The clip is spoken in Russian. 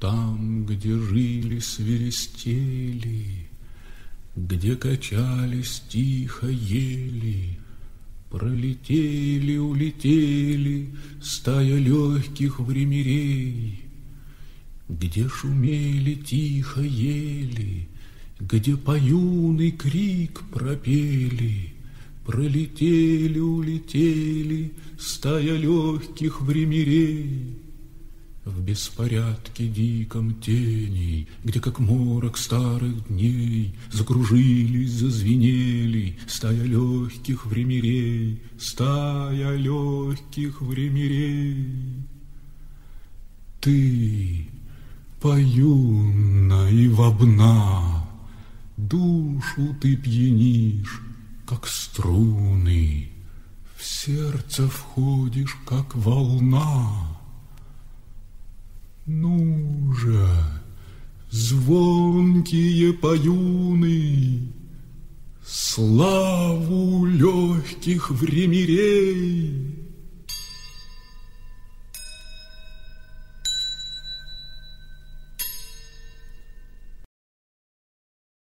Там, где жили, свиристели, Где качались тихо ели, Пролетели, улетели Стая легких времерей, Где шумели, тихо ели, Где поюный крик пропели, Пролетели, улетели Стая легких времерей. В беспорядке диком теней, Где как морок старых дней Закружились, зазвенели Стая легких времерей, Стая легких времерей. Ты, поюна и вобна, Душу ты пьянишь, как струны, В сердце входишь, как волна. Звонкие поюны, Славу легких времерей,